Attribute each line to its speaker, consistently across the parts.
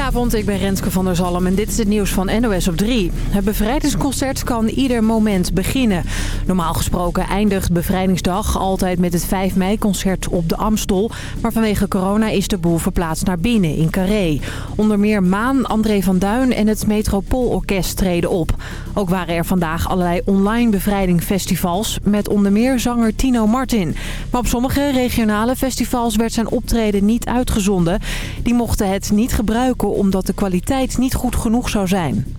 Speaker 1: Goedenavond, ik ben Renske van der Zalm en dit is het nieuws van NOS op 3. Het bevrijdingsconcert kan ieder moment beginnen. Normaal gesproken eindigt Bevrijdingsdag altijd met het 5 mei-concert op de Amstel. Maar vanwege corona is de boel verplaatst naar binnen in Carré. Onder meer Maan, André van Duin en het Metropoolorkest treden op. Ook waren er vandaag allerlei online bevrijdingfestivals met onder meer zanger Tino Martin. Maar op sommige regionale festivals werd zijn optreden niet uitgezonden. Die mochten het niet gebruiken omdat de kwaliteit niet goed genoeg zou zijn.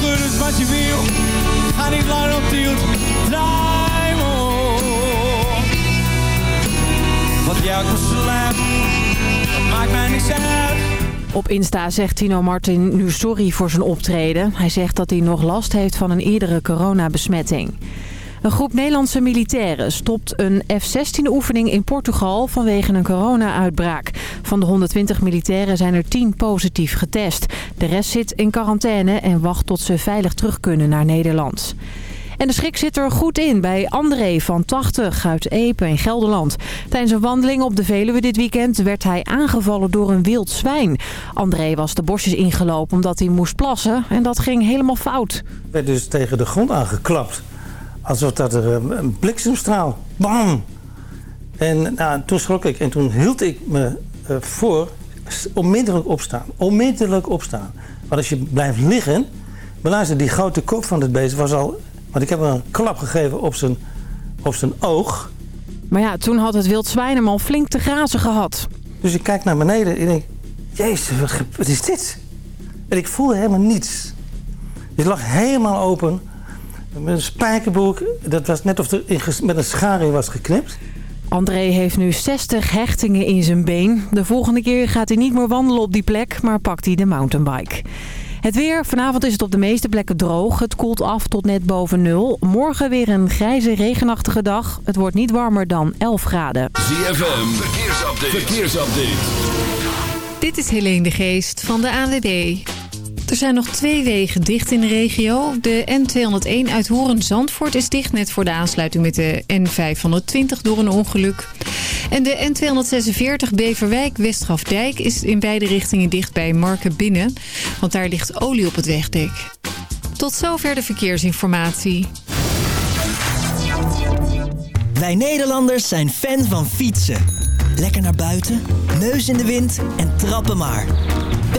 Speaker 2: Dus wat je wil, ga niet langer op tilt, draai Wat jou slaapt, dat maakt mij niks uit.
Speaker 1: Op Insta zegt Tino Martin nu sorry voor zijn optreden. Hij zegt dat hij nog last heeft van een eerdere coronabesmetting. Een groep Nederlandse militairen stopt een F-16-oefening in Portugal vanwege een corona-uitbraak. Van de 120 militairen zijn er 10 positief getest. De rest zit in quarantaine en wacht tot ze veilig terug kunnen naar Nederland. En de schrik zit er goed in bij André van 80 uit Epe in Gelderland. Tijdens een wandeling op de Veluwe dit weekend werd hij aangevallen door een wild zwijn. André was de bosjes ingelopen omdat hij moest plassen en dat ging helemaal fout.
Speaker 3: werd dus tegen de grond aangeklapt. Alsof dat er eh, een bliksemstraal. Bam! En nou, toen schrok ik en toen hield ik me uh, voor onmiddellijk opstaan. Onmiddellijk opstaan. Want als je blijft liggen... Beluister, die grote kop van het beest was al... Want ik heb hem een klap gegeven op zijn, op zijn oog.
Speaker 1: Maar ja, toen had het wild zwijn hem al flink te grazen gehad.
Speaker 3: Dus ik kijk naar beneden en ik denk... Jezus, wat is dit? En ik voelde helemaal niets. Het lag helemaal open... Met een spijkerboek, dat was net of er met een schaar in was geknipt.
Speaker 1: André heeft nu 60 hechtingen in zijn been. De volgende keer gaat hij niet meer wandelen op die plek, maar pakt hij de mountainbike. Het weer. Vanavond is het op de meeste plekken droog. Het koelt af tot net boven nul. Morgen weer een grijze, regenachtige dag. Het wordt niet warmer dan 11 graden.
Speaker 4: ZFM. Verkeersupdate. Verkeersupdate.
Speaker 5: Dit is Helene de Geest van de ANWB. Er zijn nog twee wegen dicht in de regio. De N201 uit Horen-Zandvoort is dicht net voor de aansluiting met de N520 door een ongeluk. En de N246 Beverwijk-Westgrafdijk is in beide richtingen dicht bij Marken Binnen. Want daar ligt olie op het wegdek. Tot zover de verkeersinformatie.
Speaker 6: Wij Nederlanders zijn fan van fietsen. Lekker naar buiten, neus in de wind en trappen maar.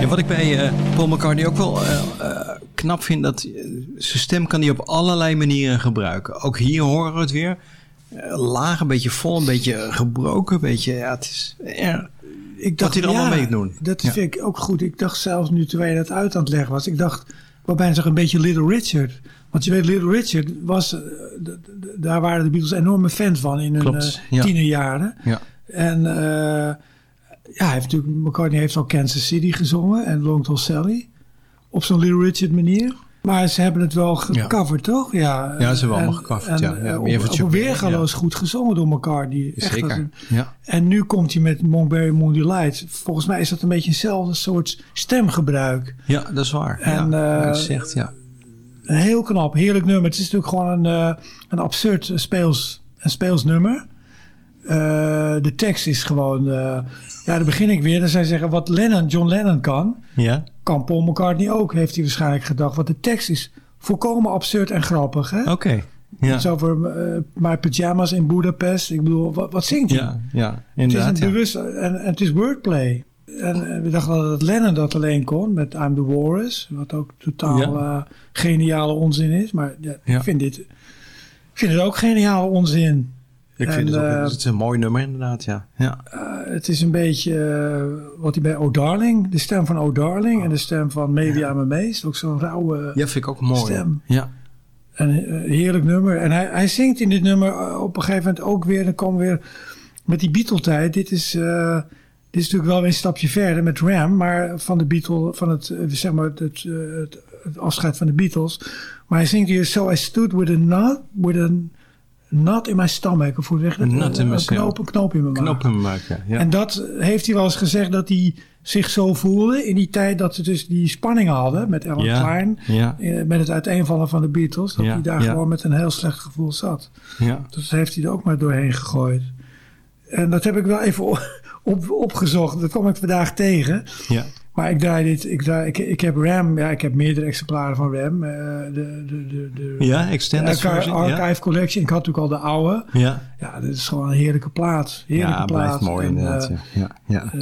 Speaker 7: Ja, wat ik bij uh, Paul McCartney ook wel uh, uh, knap vind, dat zijn stem kan hij op allerlei manieren gebruiken. Ook hier horen we het weer. laag, een beetje vol, een beetje gebroken, een beetje, ja, het is
Speaker 8: ik dacht,
Speaker 7: wat hij er allemaal mee doen.
Speaker 8: Dat ja. vind ik ook goed. Ik dacht zelfs nu terwijl je dat uit aan het leggen was, ik dacht, wat bijna zeg een beetje Little Richard. Want je weet, Little Richard was, daar waren de Beatles enorme fan van in hun Klopt, ja. tienerjaren.
Speaker 7: Ja.
Speaker 8: En ja, hij heeft natuurlijk, McCartney heeft al Kansas City gezongen en Long Tall Sally. Op zo'n Little Richard manier. Maar ze hebben het wel gecoverd, ja. toch? Ja,
Speaker 7: ja, ze hebben allemaal gecoverd, ja. ja.
Speaker 8: Op, op weergaloos goed gezongen door McCartney.
Speaker 7: Zeker,
Speaker 8: een,
Speaker 7: ja.
Speaker 8: En nu komt hij met Montberry Moon Delight. Volgens mij is dat een beetje hetzelfde soort stemgebruik.
Speaker 7: Ja, dat is waar.
Speaker 8: En,
Speaker 7: ja,
Speaker 8: uh,
Speaker 7: zegt, ja.
Speaker 8: Heel knap, heerlijk nummer. Het is natuurlijk gewoon een, uh, een absurd speels, een speels nummer. Uh, de tekst is gewoon... Uh, ja, dan begin ik weer. Dan zij zeggen wat Lennon, John Lennon kan...
Speaker 7: Ja.
Speaker 8: kan Paul McCartney ook, heeft hij waarschijnlijk gedacht. Want de tekst is volkomen absurd en grappig.
Speaker 7: Oké. Okay. Ja.
Speaker 8: Het is over uh, My Pyjamas in Budapest. Ik bedoel, wat, wat zingt hij?
Speaker 7: Ja, ja inderdaad.
Speaker 8: Het is een
Speaker 7: ja.
Speaker 8: bewust, en, en het is wordplay. En we dachten dat Lennon dat alleen kon met I'm the Walrus. Wat ook totaal ja. uh, geniale onzin is. Maar ja. ik vind dit ik vind het ook geniale onzin.
Speaker 7: Ik vind het ook
Speaker 8: eh,
Speaker 7: het is een mooi nummer inderdaad, ja. ja.
Speaker 8: Eh, het is een beetje eh, wat hij bij O'Darling, de stem van O'Darling en de stem van Maybe I'm Amazed. Ook zo'n rauwe
Speaker 7: Ja, vind ik ook mooi.
Speaker 8: stem.
Speaker 7: Ja.
Speaker 8: En een heerlijk nummer. En hij, hij zingt in dit nummer op een gegeven moment ook weer. Dan komen we weer met die Beatle-tijd. Dit is, dit is natuurlijk wel weer een stapje verder met Ram. Maar van de Beatle, van het, zeg maar, het, het afscheid van de Beatles. Maar hij zingt hier So I stood with a knot, with a knot in my stomach. Of hoe zeg je dat?
Speaker 7: Een knot in mijn
Speaker 8: knoop, een knoop in mijn maag.
Speaker 7: Knop hem maken. Ja.
Speaker 8: En dat heeft hij wel eens gezegd dat hij zich zo voelde in die tijd dat ze dus die spanningen hadden met Alan
Speaker 7: Ja,
Speaker 8: Klein.
Speaker 7: ja.
Speaker 8: eh, Met het uiteenvallen van de Beatles. Dat hij daar gewoon met een heel slecht gevoel zat.
Speaker 7: ja.
Speaker 8: Dus heeft hij er ook maar doorheen gegooid. En dat heb ik wel even op, op- opgezocht. Dat kwam ik vandaag tegen.
Speaker 7: ja.
Speaker 8: Maar ik draai dit. Ik, draai, ik, ik heb RAM. Ja, ik heb meerdere exemplaren van RAM. eh, de, de, de, de,
Speaker 7: Ja,
Speaker 8: de
Speaker 7: extended
Speaker 8: Archive.
Speaker 7: Ja.
Speaker 8: Archive Collection. Ik had natuurlijk al de oude.
Speaker 7: Ja,
Speaker 8: Ja, dit is gewoon een heerlijke plaat. Heerlijke
Speaker 7: ja
Speaker 8: plaat.
Speaker 7: blijft mooi
Speaker 8: En,
Speaker 7: inderdaad.
Speaker 8: eh,
Speaker 7: ja. Ja.
Speaker 8: Eh,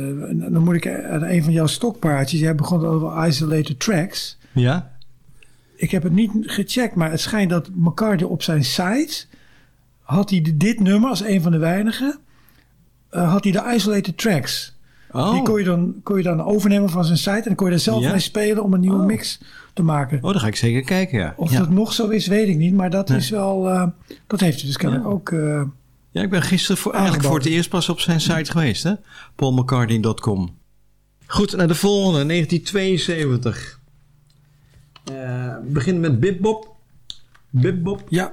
Speaker 8: dan moet ik aan een van jouw stokpaardjes. Jij begon over isolated tracks.
Speaker 7: ja?
Speaker 8: Ik heb het niet gecheckt, maar het schijnt dat McCartney op zijn site had hij dit nummer als een van de weinigen. eh, had hij de isolated tracks.
Speaker 7: Oh.
Speaker 8: Die kon je, dan, kon je dan overnemen van zijn site en dan kon je er zelf
Speaker 7: Ja?
Speaker 8: mee spelen om een nieuwe
Speaker 7: Oh.
Speaker 8: mix te maken.
Speaker 7: oh, dan ga ik zeker kijken, ja.
Speaker 8: Of
Speaker 7: ja.
Speaker 8: dat nog zo is, weet ik niet, maar dat
Speaker 7: Nee.
Speaker 8: is wel. eh, dat heeft hij dus kennelijk ook. eh,
Speaker 7: Ja, ik ben gisteren voor, eigenlijk voor het eerst pas op zijn site geweest, hè? paulmccartney.com. Goed, naar de volgende, 1972. Eh we beginnen met Bip-Bop. Bip-Bop.
Speaker 8: ja,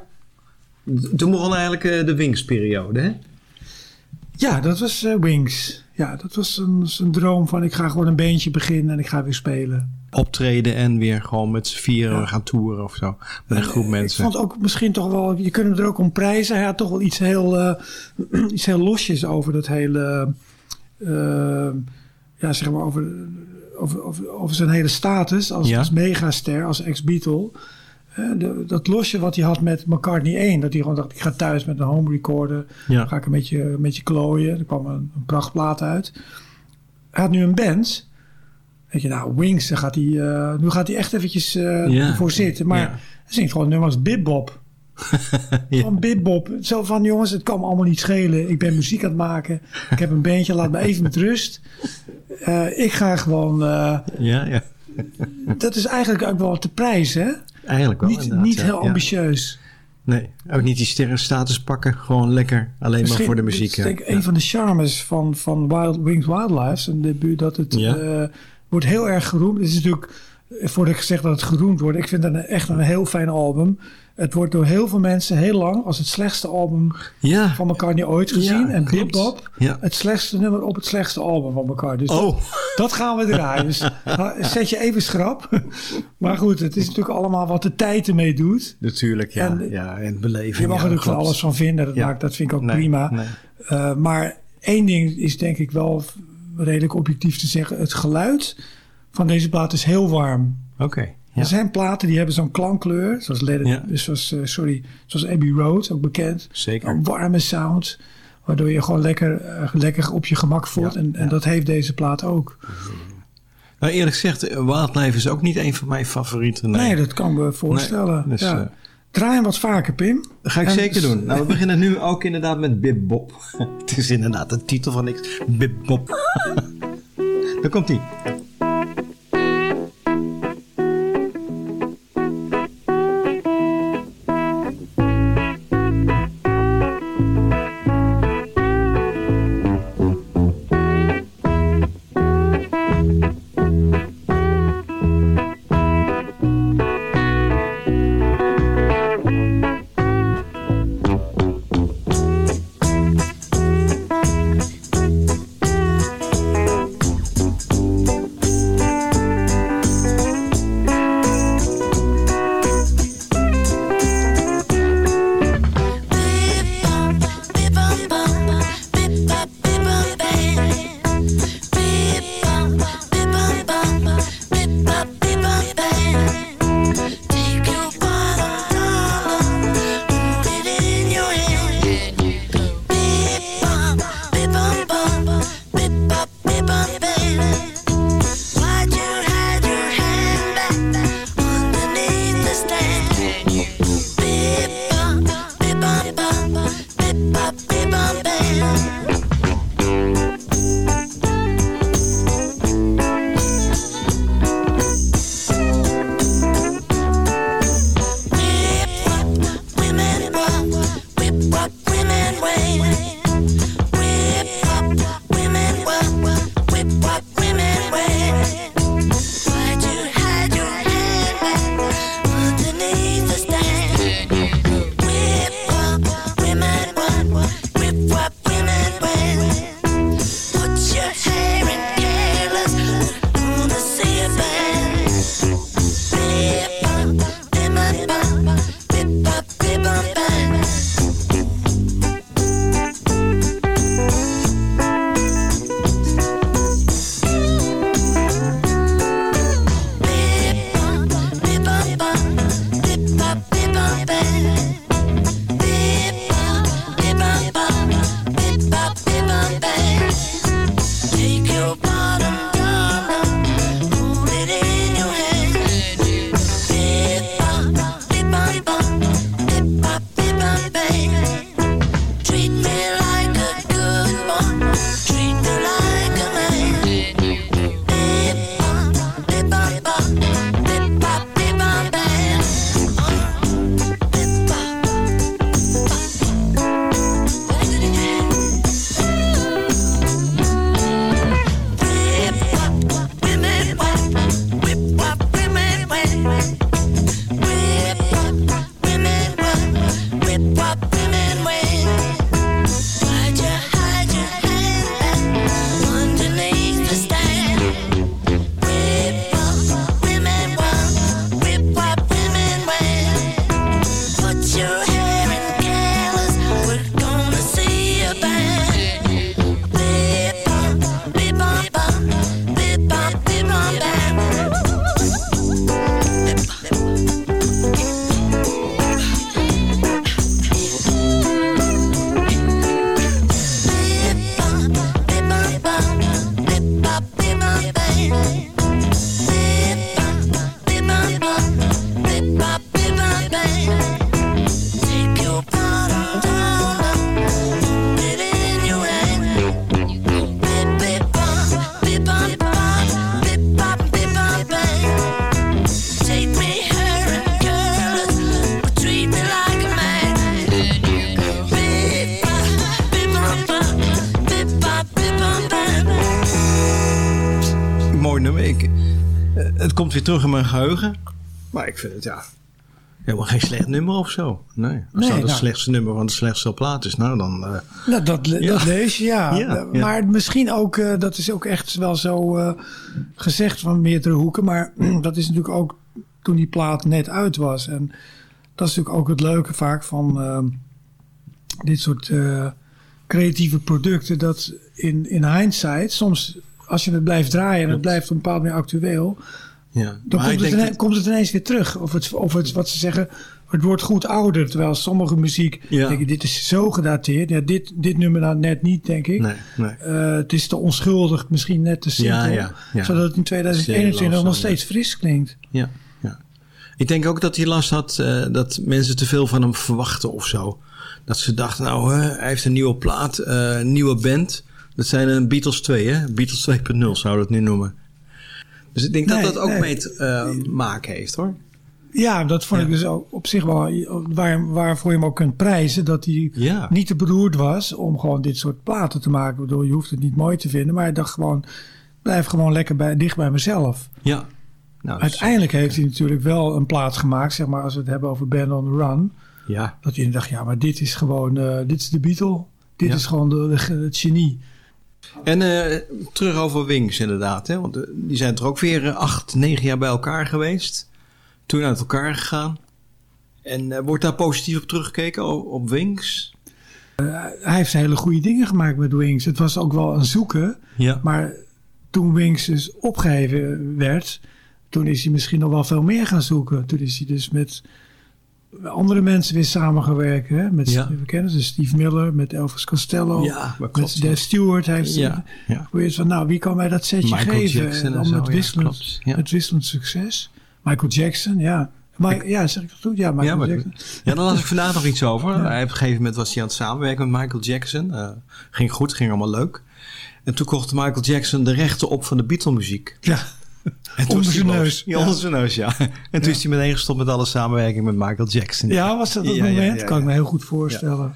Speaker 7: Toen begon eigenlijk eh, de Wings-periode, hè?
Speaker 8: ja, dat was eh, Wings. Ja, dat was een, een droom van ik ga gewoon een beentje beginnen en ik ga weer spelen.
Speaker 7: Optreden en weer gewoon met z'n vieren gaan toeren of zo. Met een groep mensen.
Speaker 8: Ik vond ook misschien toch wel, je kunt hem er ook om prijzen. Hij had toch wel iets heel, eh, iets heel losjes over dat hele, eh, ja zeg maar over, over, over, over zijn hele status als,
Speaker 7: Ja.
Speaker 8: als megaster, als ex-Beatle. Eh, de- dat losje wat hij had met McCartney 1, dat hij gewoon dacht, ik ga thuis met een home recorder,
Speaker 7: Ja.
Speaker 8: ga ik een beetje, een beetje klooien. Er kwam een, een prachtplaat uit. Hij had nu een band. Weet je, nou, Wings, daar gaat hij, eh, nu gaat hij echt eventjes eh
Speaker 7: Ja.
Speaker 8: voor zitten. Maar
Speaker 7: Ja.
Speaker 8: hij zingt gewoon nummers Bip-Bop.
Speaker 7: Ja.
Speaker 8: Van Bip-Bop. Zo van, jongens, het kan me allemaal niet schelen. Ik ben muziek aan het maken. Ik heb een beentje, laat me even met rust. Eh, ik ga gewoon... eh,
Speaker 7: Ja, ja.
Speaker 8: dat is eigenlijk ook wel te prijs, hè?
Speaker 7: Eigenlijk wel.
Speaker 8: Niet, niet heel
Speaker 7: Ja.
Speaker 8: ambitieus.
Speaker 7: Nee, ook niet die sterrenstatus pakken. Gewoon lekker. Alleen maar voor de
Speaker 8: dat
Speaker 7: muziek.
Speaker 8: is denk ik een van de charmes van, van Wild Wings Wildlife. Zijn debuut, dat het
Speaker 7: Ja.
Speaker 8: eh, wordt heel erg geroemd. Het is natuurlijk, eh, voordat ik zeg dat het geroemd wordt, ik vind het een- echt een heel fijn album. Het wordt door heel veel mensen heel lang als het slechtste album
Speaker 7: Ja.
Speaker 8: van McCartney ooit gezien.
Speaker 7: Ja,
Speaker 8: en. Bip-Bop,
Speaker 7: Ja.
Speaker 8: het slechtste nummer op het slechtste album van McCartney. Dus
Speaker 7: Oh.
Speaker 8: dat, dat gaan we draaien. Dus nou, zet je even schrap. maar goed, het is natuurlijk allemaal wat de tijd ermee doet.
Speaker 7: Natuurlijk, ja.
Speaker 8: En-
Speaker 7: ja, en beleving.
Speaker 8: Je mag
Speaker 7: ja,
Speaker 8: er natuurlijk van alles van vinden. Dat,
Speaker 7: Ja.
Speaker 8: maakt, dat vind ik ook
Speaker 7: Nee,
Speaker 8: prima.
Speaker 7: nee.
Speaker 8: Uh, maar één ding is denk ik wel redelijk objectief te zeggen. Het geluid van deze plaat is heel warm.
Speaker 7: Oké.
Speaker 8: Er zijn platen die hebben zo'n klankkleur. Zoals,
Speaker 7: Ja.
Speaker 8: zoals, eh, sorry, zoals Abbey Road, ook bekend.
Speaker 7: Zeker.
Speaker 8: Een warme sound. Waardoor je gewoon lekker, eh, lekker op je gemak voelt. En, en dat heeft deze plaat ook.
Speaker 7: Nou, eerlijk gezegd, eh, Wildlife is ook niet een van mijn favorieten.
Speaker 8: Nee,
Speaker 7: Nee,
Speaker 8: dat kan me voorstellen.
Speaker 7: dus,
Speaker 8: ja. Draai hem wat vaker, Pim.
Speaker 7: dat ga ik
Speaker 8: En-
Speaker 7: zeker doen. Nou, we beginnen nu ook inderdaad met Bip Bop. Het is inderdaad de titel van niks. Bip Bop. Daar komt mijn geheugen. Maar ik vind het ja, helemaal geen slecht nummer of zo. Nee. Als
Speaker 8: Nee,
Speaker 7: dat het
Speaker 8: nou.
Speaker 7: slechtste nummer van de slechtste plaat is, nou dan... eh,
Speaker 8: Nou, dat, le-
Speaker 7: Ja.
Speaker 8: dat lees je, ja.
Speaker 7: Ja, ja.
Speaker 8: Maar misschien ook, eh, dat is ook echt wel zo eh, gezegd van meerdere hoeken. Maar dat is natuurlijk ook toen die plaat net uit was. En dat is natuurlijk ook het leuke vaak van eh, dit soort eh, creatieve producten. Dat in, in hindsight, soms als je het blijft draaien en het blijft op een bepaalde manier actueel.
Speaker 7: Ja.
Speaker 8: Dan komt het,
Speaker 7: denk
Speaker 8: ine- komt het ineens weer terug. Of het, of het wat ze zeggen, het wordt goed ouder. Terwijl sommige muziek,
Speaker 7: Ja.
Speaker 8: denk ik, dit is zo gedateerd. Ja, dit, dit nummer nou net niet, denk ik.
Speaker 7: Nee, nee.
Speaker 8: Eh, het is te onschuldig, misschien net te simpel. Zodat het in 2021 nog steeds fris klinkt.
Speaker 7: Ja, ja. Ik denk ook dat hij last had eh, dat mensen te veel van hem verwachten of zo. Dat ze dachten, nou, hè, hij heeft een nieuwe plaat, eh, een nieuwe band. Dat zijn een Beatles 2, hè? Beatles 2.0 zou dat nu noemen. Dus ik denk
Speaker 8: Nee,
Speaker 7: dat dat ook
Speaker 8: nee.
Speaker 7: mee te eh, maken heeft, hoor.
Speaker 8: Ja, dat vond
Speaker 7: Ja.
Speaker 8: ik dus ook op zich wel waar, waarvoor je hem ook kunt prijzen. Dat hij
Speaker 7: Ja.
Speaker 8: niet te beroerd was om gewoon dit soort platen te maken. Bedoel, je hoeft het niet mooi te vinden. Maar hij dacht gewoon, blijf gewoon lekker bij, dicht bij mezelf.
Speaker 7: Ja. Nou,
Speaker 8: Uiteindelijk heeft hij natuurlijk wel een plaat gemaakt, zeg maar, als we het hebben over Band on the Run.
Speaker 7: Ja,
Speaker 8: Dat je dacht, ja, maar dit is gewoon, eh, dit is de Beatle. Dit
Speaker 7: Ja.
Speaker 8: is gewoon de, de- het genie.
Speaker 7: En eh, terug over Wings inderdaad. Hè? Want eh, die zijn er ook weer eh, acht, negen jaar bij elkaar geweest. Toen uit elkaar gegaan. En wordt daar positief op teruggekeken, o- op Wings?
Speaker 8: Hij heeft hele goede dingen gemaakt met Wings. Het was ook wel een zoeken.
Speaker 7: Ja.
Speaker 8: Maar toen Wings dus opgeheven werd, toen is hij misschien nog wel veel meer gaan zoeken. Toen is hij dus met andere mensen weer samengewerkt. Hè? Met,
Speaker 7: Ja.
Speaker 8: We kennen ze, Steve Miller, met Elvis Costello.
Speaker 7: Ja,
Speaker 8: met
Speaker 7: klopt.
Speaker 8: Dave Stewart heeft
Speaker 7: Ja, ja.
Speaker 8: van, nou, wie kan mij dat setje
Speaker 7: Michael
Speaker 8: geven?
Speaker 7: Jackson en zo,
Speaker 8: met wisselend,
Speaker 7: klopt. Ja.
Speaker 8: met wisselend succes. Michael Jackson, ja. Maar, ja, zeg ik dat goed? Ja, Michael
Speaker 7: Ja, maar-
Speaker 8: Jackson.
Speaker 7: Ja, daar las ik vandaag nog iets over. Hij, op een gegeven moment was hij aan het samenwerken met Michael Jackson. Eh, ging goed, ging allemaal leuk. En toen kocht Michael Jackson de rechten op van de Beatle-muziek.
Speaker 8: Ja,
Speaker 7: En toen
Speaker 8: Onder zijn neus.
Speaker 7: Ja,
Speaker 8: Ja.
Speaker 7: onder zijn neus, ja. En toen is hij meteen gestopt met alle samenwerking met Michael Jackson.
Speaker 8: ja was dat het
Speaker 7: Ja,
Speaker 8: moment?
Speaker 7: ja,
Speaker 8: Kan ik me heel goed voorstellen.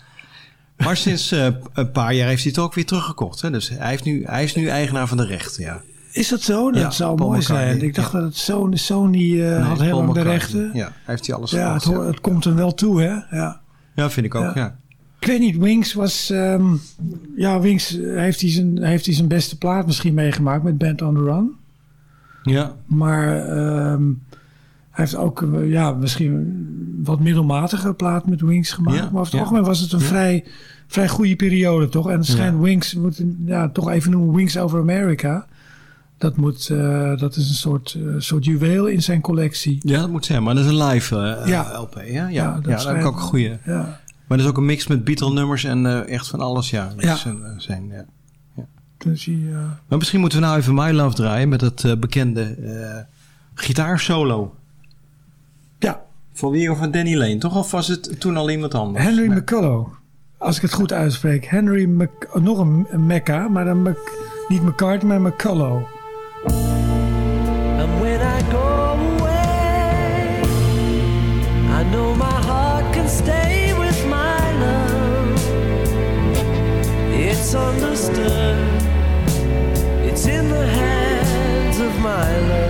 Speaker 7: Maar sinds eh, een paar jaar heeft hij het ook weer teruggekocht. Hè? Dus hij, heeft nu, hij is nu eigenaar van de rechten, ja.
Speaker 8: Is dat zo? Dat
Speaker 7: Ja,
Speaker 8: zou
Speaker 7: Paul
Speaker 8: mooi
Speaker 7: McCartney,
Speaker 8: zijn. Ik dacht
Speaker 7: ja.
Speaker 8: dat het Sony, Sony eh,
Speaker 7: Nee,
Speaker 8: had
Speaker 7: Paul
Speaker 8: lang de rechten.
Speaker 7: Ja, heeft hij alles
Speaker 8: Ja, het, het komt hem wel toe, hè? Ja.
Speaker 7: Ja, vind ik ook,
Speaker 8: Ja. Ik weet niet, Wings was... ehm, ja, Wings eh, heeft hij, zijn, heeft hij zijn beste plaat misschien meegemaakt met Band on the Run.
Speaker 7: Ja,
Speaker 8: Maar ehm, hij heeft ook eh, ja, misschien wat middelmatige plaat met Wings gemaakt.
Speaker 7: Ja,
Speaker 8: maar over het
Speaker 7: ja.
Speaker 8: algemeen was het een vrij, vrij goede periode, toch? En het schijnt Wings, we moeten ja, toch even noemen, Wings Over America. Dat, moet, eh, dat is een soort, eh, soort juweel in zijn collectie.
Speaker 7: ja, dat moet zijn. Maar dat is een live
Speaker 8: Ja.
Speaker 7: LP, hè? Ja,
Speaker 8: Ja,
Speaker 7: ja,
Speaker 8: dat schijnt-
Speaker 7: ik ook een goeie.
Speaker 8: Ja,
Speaker 7: Maar dat is ook een mix met Beatle-nummers en echt van alles, ja. Dat
Speaker 8: Ja.
Speaker 7: is zijn,
Speaker 8: dus hij, eh,
Speaker 7: Maar misschien moeten we nou even My Love draaien met dat eh, bekende eh gitaarsolo.
Speaker 8: ja,
Speaker 7: Van wie of van Danny Lane, toch? Of was het toen al iemand anders?
Speaker 8: Henry
Speaker 7: Nee.
Speaker 8: McCullough. Als ik het goed uitspreek. Henry Mc, nog een, een Mecca, maar dan Mc, niet McCartney, maar McCullough.
Speaker 9: And when I go away, I know my heart can stay with my love. It's understood, hands of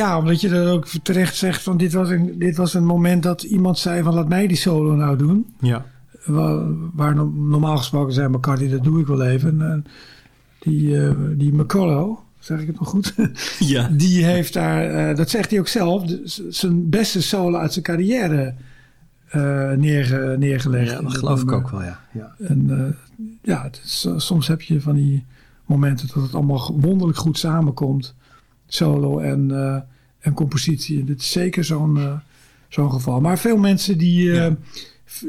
Speaker 8: Ja, omdat je dat ook terecht zegt van dit was, een, dit was een moment dat iemand zei van laat mij die solo nou doen.
Speaker 7: Ja.
Speaker 8: Waar, waar no- normaal gesproken zei McCartney, dat doe ik wel even. En die, eh die McCullough, zeg ik het nog goed?
Speaker 7: Ja.
Speaker 8: die heeft daar, eh, dat zegt hij ook zelf, zijn beste solo uit zijn carrière eh, neerge, neergelegd.
Speaker 7: Ja, dat geloof ik ook wel, ja. ja.
Speaker 8: En ja, is, soms heb je van die momenten dat het allemaal wonderlijk goed samenkomt. Solo en, en compositie. En dit is zeker zo'n eh, zo'n geval. Maar veel mensen die, eh,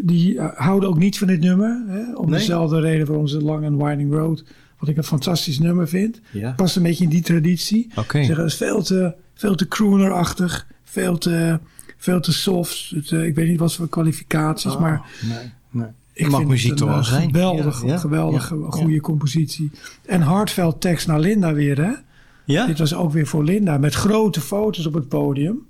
Speaker 8: die eh, houden ook niet van dit nummer. Hè? Om
Speaker 7: Nee.
Speaker 8: dezelfde reden waarom ze Long and Winding Road, wat ik een fantastisch nummer vind.
Speaker 7: Ja.
Speaker 8: Past een beetje in die traditie. Ze zeggen, het is veel te, veel te crooner-achtig. Veel te, veel te soft. Het, ik weet niet wat voor kwalificaties, maar...
Speaker 7: Oh, Nee, nee.
Speaker 8: Ik
Speaker 7: Mag muziek toch wel zijn?
Speaker 8: Geweldig,
Speaker 7: Ja, ja,
Speaker 8: geweldig
Speaker 7: ja,
Speaker 8: goede compositie. En Hartveld tekst naar Linda weer, hè?
Speaker 7: Ja?
Speaker 8: Dit was ook weer voor Linda, met grote foto's op het podium.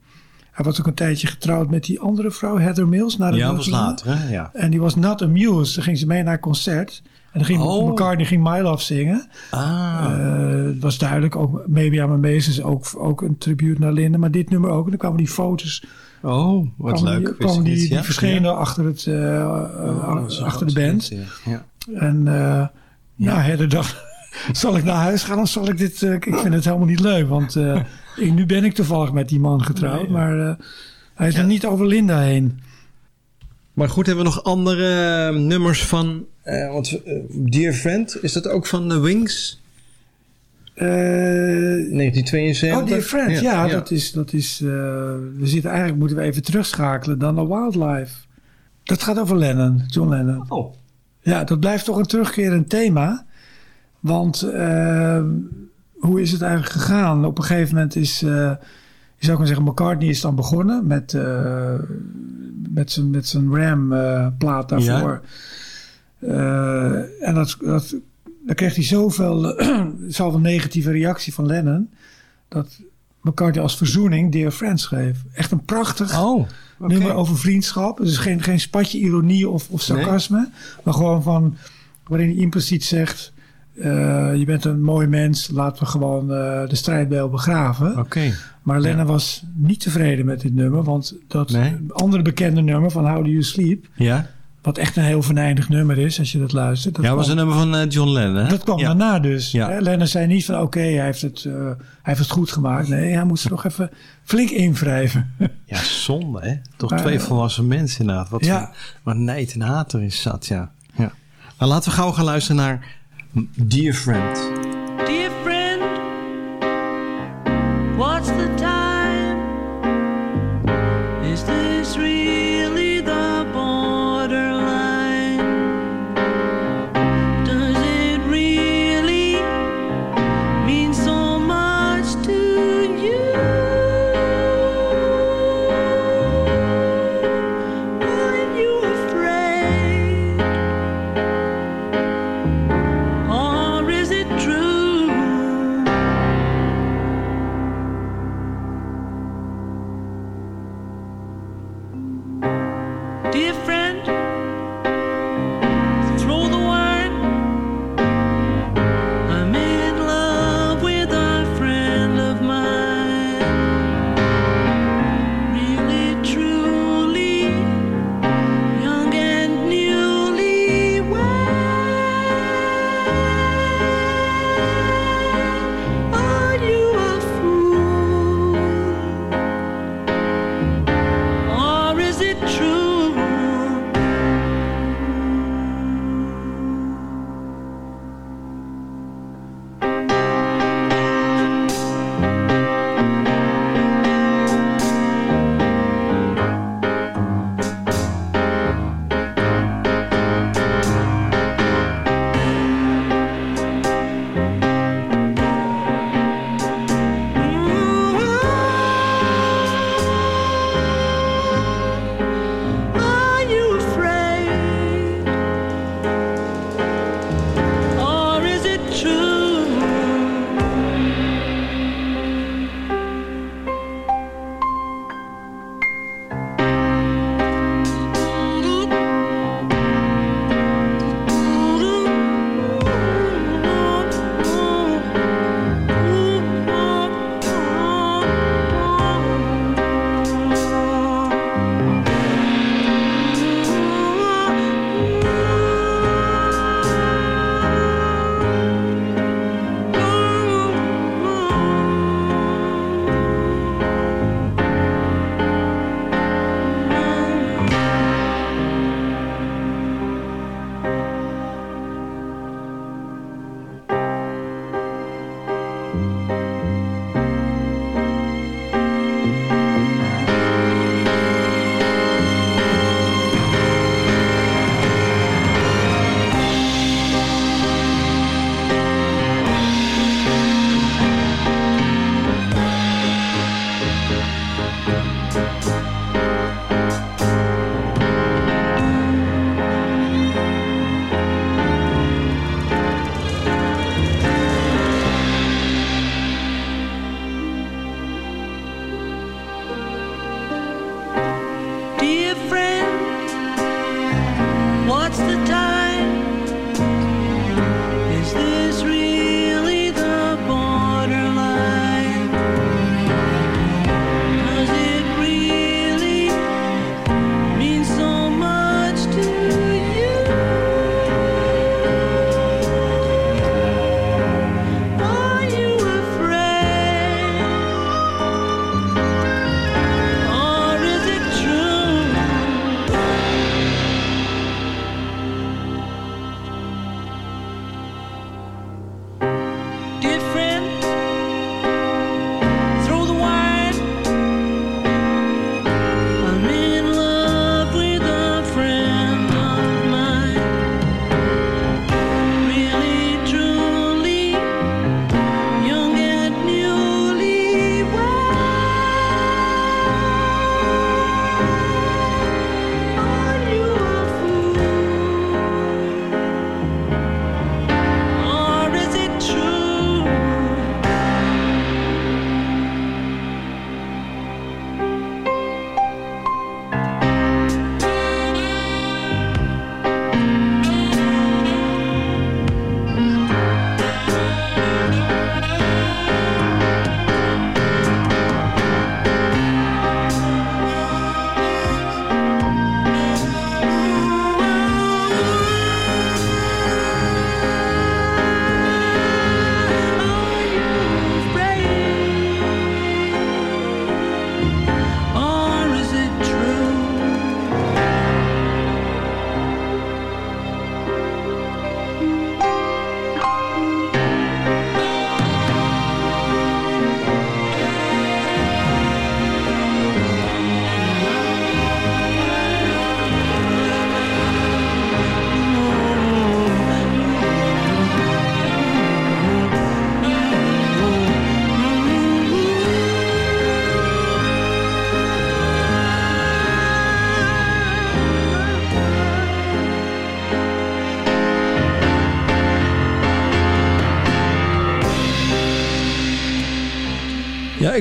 Speaker 8: Hij was ook een tijdje getrouwd met die andere vrouw, Heather Mills. Naar de
Speaker 7: Ja, dat was later, hè? Ja.
Speaker 8: En die was not amused. Dan ging ze mee naar een concert. En dan ging
Speaker 7: Oh.
Speaker 8: McCartney ging My Love zingen.
Speaker 7: Ah.
Speaker 8: Eh, het was duidelijk, ook Maybe I'm Amazed is ook, ook een tribute naar Linda. Maar dit nummer ook. En dan kwamen die foto's
Speaker 7: oh, wat leuk.
Speaker 8: Die, die,
Speaker 7: niet,
Speaker 8: die
Speaker 7: ja?
Speaker 8: verschenen achter, het, eh,
Speaker 7: Oh,
Speaker 8: achter de band.
Speaker 7: Ja. Ja.
Speaker 8: En eh ja, Heather dacht, zal ik naar huis gaan of zal ik dit... eh, ik vind het helemaal niet leuk, want eh, nu ben ik toevallig met die man getrouwd. Maar eh, hij is nog niet over Linda heen.
Speaker 7: Maar goed, hebben we nog andere nummers van... want Dear Friend, is dat ook van The Wings?
Speaker 8: Eh,
Speaker 7: 1972?
Speaker 8: oh, Dear Friend, ja, dat is... Dat is we zitten eigenlijk, moeten we even terugschakelen dan naar Wildlife. Dat gaat over Lennon, John Lennon.
Speaker 7: Oh.
Speaker 8: Ja, dat blijft toch een terugkerend thema. Want eh, hoe is het eigenlijk gegaan? Op een gegeven moment is, eh, je zou kunnen zeggen, McCartney is dan begonnen met, eh, met zijn, met zijn Ram-plaat daarvoor. Eh, en dat, dat, dan kreeg hij zoveel, zoveel negatieve reactie van Lennon, dat McCartney als verzoening Dear Friends schreef. Echt een prachtig
Speaker 7: Oh,
Speaker 8: nummer over vriendschap. Dus geen, geen spatje ironie of, of sarcasme. Maar gewoon van waarin hij impliciet zegt. Eh, je bent een mooi mens, laten we gewoon eh, de strijdbijl begraven.
Speaker 7: Oké.
Speaker 8: Maar Lennon was niet tevreden met dit nummer, want dat
Speaker 7: Nee?
Speaker 8: andere bekende nummer van How Do You Sleep,
Speaker 7: Ja?
Speaker 8: wat echt een heel venijnig nummer is als je dat luistert. Dat
Speaker 7: Ja, was een nummer van eh, John Lennon, hè?
Speaker 8: dat kwam
Speaker 7: ja.
Speaker 8: daarna dus.
Speaker 7: Ja.
Speaker 8: Hè? Lennon zei niet van oké, hij, heeft het, hij heeft het goed gemaakt. Nee, hij moest er nog even flink invrijven.
Speaker 7: Ja, zonde, hè? Toch
Speaker 8: Maar,
Speaker 7: twee volwassen mensen inderdaad. Wat,
Speaker 8: ja.
Speaker 7: wat nijd en haat er is zat, ja. ja. Nou, laten we gauw gaan luisteren naar Dear Friend.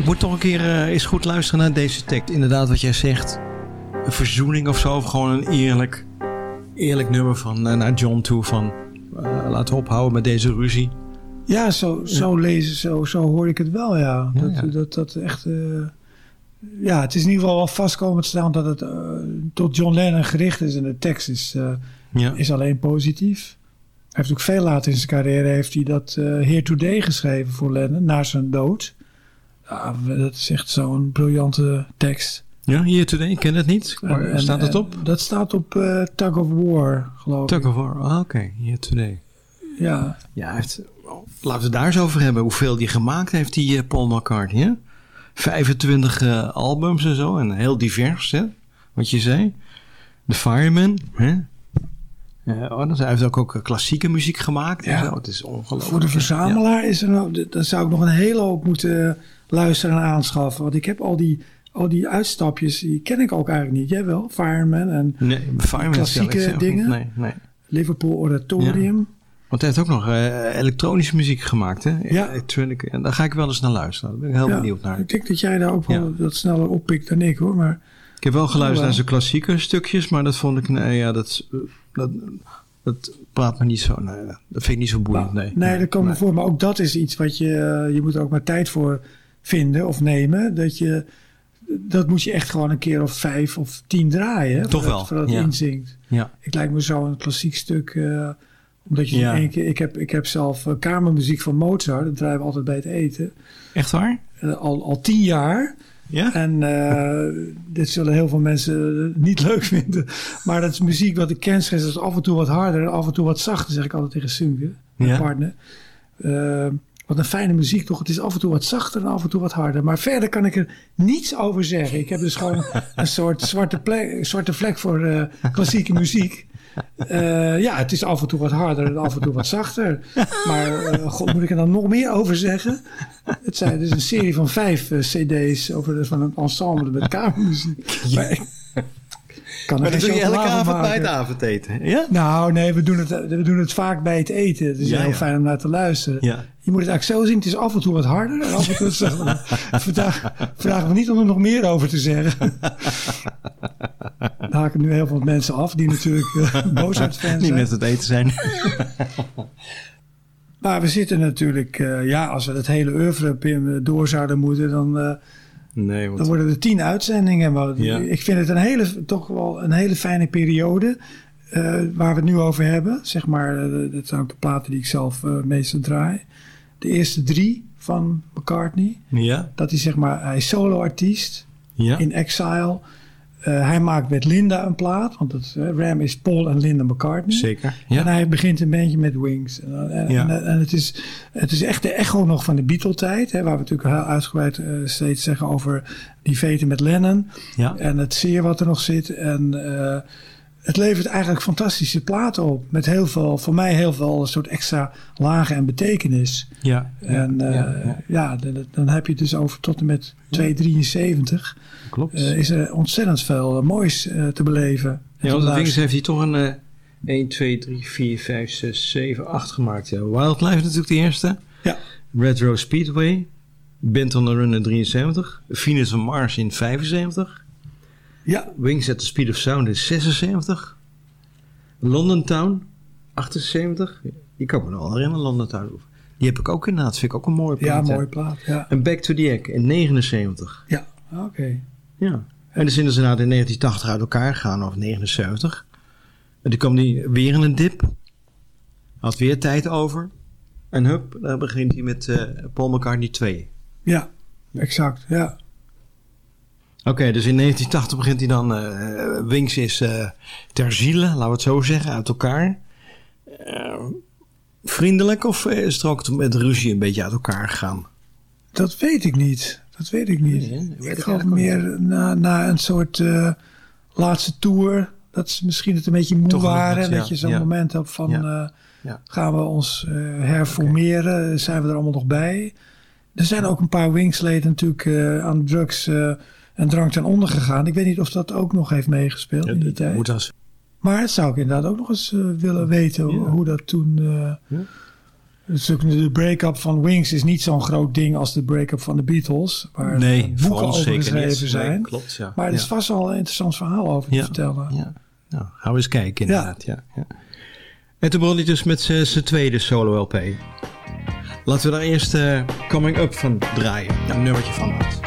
Speaker 7: Ik moet toch een keer eh, eens goed luisteren naar deze tekst. Inderdaad, wat jij zegt. Een verzoening of zo. Of gewoon een eerlijk, eerlijk nummer van, eh, naar John toe. Van eh, laten we ophouden met deze ruzie.
Speaker 8: Ja, zo, zo lezen, zo, zo hoor ik het wel, ja.
Speaker 7: Ja,
Speaker 8: Dat,
Speaker 7: ja.
Speaker 8: dat, dat echt... ja, het is in ieder geval wel vast komen te staan dat het tot John Lennon gericht is. En de tekst is,
Speaker 7: Ja.
Speaker 8: is alleen positief. Hij heeft ook veel later in zijn carrière heeft hij dat eh Here Today geschreven voor Lennon, na zijn dood. Ja, dat is echt zo'n briljante tekst.
Speaker 7: Ja, hier today. Ik ken het niet. Maar
Speaker 8: En- en-
Speaker 7: staat het
Speaker 8: en
Speaker 7: op?
Speaker 8: Dat staat op eh, Tug of War, geloof
Speaker 7: Tug
Speaker 8: ik.
Speaker 7: of War. Ah, Oké, hier today.
Speaker 8: Ja,
Speaker 7: Ja, hij heeft, laten we het daar eens over hebben. Hoeveel die gemaakt heeft, die eh, Paul McCartney. Hè? 25 eh, albums en zo. En heel divers, hè? wat je zei. The Fireman. Hè? Oh, dus hij heeft ook, ook klassieke muziek gemaakt. en
Speaker 8: Ja.
Speaker 7: zo. Het is ongelooflijk.
Speaker 8: voor de verzamelaar is er nou, dan zou ik nog een hele hoop moeten luisteren en aanschaffen. Want ik heb al die, al die uitstapjes, die ken ik ook eigenlijk niet. Jij wel, Fireman en.
Speaker 7: Nee, Fireman
Speaker 8: Klassieke dingen?
Speaker 7: Nee, nee.
Speaker 8: Liverpool Oratorium.
Speaker 7: Want hij heeft ook nog eh, elektronische muziek gemaakt. Hè?
Speaker 8: Ja.
Speaker 7: Electronic. En daar ga ik wel eens naar luisteren. Daar ben ik heel
Speaker 8: Ja,
Speaker 7: benieuwd naar.
Speaker 8: Ik denk dat jij daar ook wel dat sneller oppikt dan ik hoor. Maar
Speaker 7: Ik heb wel geluisterd
Speaker 8: Oh,
Speaker 7: naar zijn klassieke stukjes, maar dat vond ik, nee, ja, dat, dat, dat praat me niet zo, nee, dat vind ik niet zo boeiend, nee.
Speaker 8: nee, dat kan me
Speaker 7: nee.
Speaker 8: voor. Maar ook dat is iets wat je, eh, je moet er ook maar tijd voor vinden of nemen. Dat je, dat moet je echt gewoon een keer of vijf of tien draaien.
Speaker 7: Toch
Speaker 8: voordat-
Speaker 7: wel,
Speaker 8: Voordat het
Speaker 7: ja.
Speaker 8: inzinkt.
Speaker 7: Ja,
Speaker 8: Ik lijkt me zo een klassiek stuk. eh, omdat je
Speaker 7: Ja.
Speaker 8: in één keer. Ik heb, ik heb zelf eh, kamermuziek van Mozart. Dat draaien we altijd bij het eten.
Speaker 7: echt waar?
Speaker 8: Eh, al, al tien jaar.
Speaker 7: Ja?
Speaker 8: En dit zullen heel veel mensen niet leuk vinden. Maar dat is muziek wat ik ken. Dat is af en toe wat harder en af en toe wat zachter. Zeg ik altijd tegen Sunke, mijn
Speaker 7: Ja.
Speaker 8: partner. Eh, wat een fijne muziek toch. Het is af en toe wat zachter en af en toe wat harder. Maar verder kan ik er niets over zeggen. Ik heb dus gewoon een soort zwarte, plek, zwarte vlek voor eh, klassieke muziek. Eh, ja, het is af en toe wat harder en af en toe wat zachter. Maar eh, god, moet ik er dan nog meer over zeggen? Het zijn dus een serie van vijf cd's over van een ensemble met kamermuziek. Kan er
Speaker 7: Maar dat doe je elke avond bij het avondeten, ja?
Speaker 8: Nou, nee, we doen, het, we doen het vaak bij het eten. Het is
Speaker 7: Ja,
Speaker 8: heel
Speaker 7: ja.
Speaker 8: fijn om naar te luisteren.
Speaker 7: Ja.
Speaker 8: Je moet het eigenlijk zo zien. Het is af en toe wat harder en af en toe zachter. Vandaag vragen we niet om er nog meer over te zeggen. Dan haken nu heel veel mensen af die natuurlijk uh, Mozart-fans
Speaker 7: Niet
Speaker 8: zijn.
Speaker 7: met het eten zijn.
Speaker 8: Maar we zitten natuurlijk, eh, ja, als we het hele oeuvre Pim, eh, door zouden moeten, dan, eh,
Speaker 7: Nee,
Speaker 8: dan
Speaker 7: want,
Speaker 8: worden er tien uitzendingen. Maar
Speaker 7: Ja.
Speaker 8: Ik vind het een hele, toch wel een hele fijne periode eh, waar we het nu over hebben. Zeg maar, eh, dat zijn ook de platen die ik zelf eh, meestal draai. De eerste drie van McCartney.
Speaker 7: ja,
Speaker 8: Dat is zeg maar, hij is solo-artiest
Speaker 7: ja.
Speaker 8: in Exile. Eh, hij maakt met Linda een plaat, want het, eh, Ram is Paul en Linda McCartney.
Speaker 7: Zeker.
Speaker 8: En
Speaker 7: Ja.
Speaker 8: hij begint een beetje met Wings. En, en,
Speaker 7: Ja.
Speaker 8: en, en het, is, het is echt de echo nog van de Beatle-tijd. Hè, waar we natuurlijk heel uitgebreid eh, steeds zeggen over die veten met Lennon.
Speaker 7: Ja.
Speaker 8: En het zeer wat er nog zit. En eh, het levert eigenlijk fantastische platen op. Met heel veel, voor mij heel veel een soort extra lagen en betekenis.
Speaker 7: Ja.
Speaker 8: En eh,
Speaker 7: ja,
Speaker 8: ja,
Speaker 7: ja.
Speaker 8: dan, dan heb je het dus over tot en met 273.
Speaker 7: Klopt.
Speaker 8: eh, is er ontzettend veel eh, moois eh, te beleven.
Speaker 7: Ja, want de Wings
Speaker 8: beluisteren.
Speaker 7: heeft hij toch een eh 1, 2, 3, 4, 5, 6, 7, 8 gemaakt. Ja. Wildlife natuurlijk de eerste.
Speaker 8: Ja.
Speaker 7: Retro Speedway. Bent on the Run in 73. Venus on Mars in 75.
Speaker 8: Ja,
Speaker 7: Wings at the Speed of Sound in 76. London Town 78. Die kan me nog wel herinneren, London Town. Die heb ik ook inderdaad. Vind ik ook een mooie plaat.
Speaker 8: ja mooie plaat. Ja,
Speaker 7: En Back to the Egg in 79.
Speaker 8: ja. oké.
Speaker 7: Ja. En dan zijn ze inderdaad in 1980 uit elkaar gegaan, of 79. En toen kwam hij weer in een dip. Had weer tijd over. En hup, dan begint hij met eh, Paul McCartney 2.
Speaker 8: Ja, exact. Ja.
Speaker 7: Oké, dus in 1980 begint hij dan. eh Wings is eh, ter ziele, laten we het zo zeggen, uit elkaar. Eh, vriendelijk of is het ook met ruzie een beetje uit elkaar gegaan?
Speaker 8: Dat weet ik niet. Dat weet ik niet.
Speaker 7: Nee, weet
Speaker 8: ik geloof meer na, na een soort laatste tour. Dat ze misschien het een beetje moe
Speaker 7: Toch
Speaker 8: waren.
Speaker 7: ja,
Speaker 8: dat je zo'n
Speaker 7: ja.
Speaker 8: moment hebt van...
Speaker 7: Ja.
Speaker 8: gaan we ons herformeren? Zijn we er allemaal nog bij? Er zijn ook een paar wingsleden natuurlijk aan drugs en drank ten onder gegaan. Ik weet niet of dat ook nog heeft meegespeeld in die
Speaker 7: dat
Speaker 8: tijd.
Speaker 7: moet
Speaker 8: Maar dat zou ik inderdaad ook nog eens eh, willen weten
Speaker 7: Ja.
Speaker 8: hoe dat toen... eh, Dus de break-up van Wings is niet zo'n groot ding als de break-up van de Beatles. Waar
Speaker 10: Nee,
Speaker 8: boeken
Speaker 10: voor ons
Speaker 8: over
Speaker 10: zeker
Speaker 8: geschreven
Speaker 10: niet. Nee,
Speaker 8: zijn.
Speaker 10: klopt, ja.
Speaker 8: Maar er is vast wel een interessant verhaal over te vertellen.
Speaker 10: Ja. Nou, gaan we eens kijken inderdaad. Ja. Ja, En toen begon hij dus met zijn tweede solo-LP. Laten we daar eerst eh, Coming Up van draaien. Een nummertje van dat.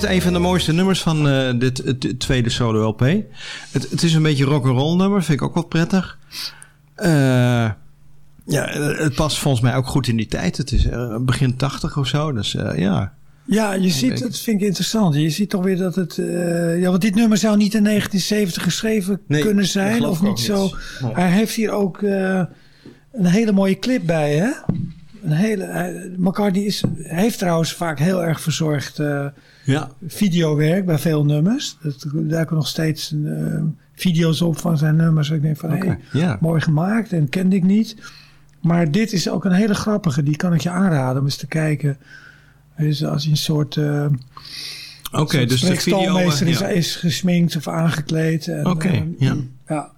Speaker 10: Het een van de mooiste nummers van eh, dit het tweede solo LP. Het, het is een beetje rock'n'roll nummer, vind ik ook wel prettig. Eh, ja, het past volgens mij ook goed in die tijd. Het is eh, begin 80 of zo, dus ja.
Speaker 8: Ja, je ziet, dat vind ik interessant. Je ziet toch weer dat het... ja, want dit nummer zou niet in 1970 geschreven
Speaker 10: Nee,
Speaker 8: kunnen zijn. Of niet zo.
Speaker 10: niet. Nee.
Speaker 8: Hij heeft hier ook een hele mooie clip bij, hè? Een hele, hij- McCartney is, heeft trouwens vaak heel erg verzorgd eh,
Speaker 10: Ja,
Speaker 8: videowerk bij veel nummers. Dat, daar ik nog steeds eh, video's op van zijn nummers. Ik denk van,
Speaker 10: Oké,
Speaker 8: hey, mooi gemaakt en kende ik niet. Maar dit is ook een hele grappige. Die kan ik je aanraden om eens te kijken. Dus als je een soort... eh,
Speaker 10: Oké, dus de video... eh,
Speaker 8: is,
Speaker 10: ja.
Speaker 8: is gesminkt of aangekleed.
Speaker 10: Oké,
Speaker 8: eh,
Speaker 10: ja.
Speaker 8: ja.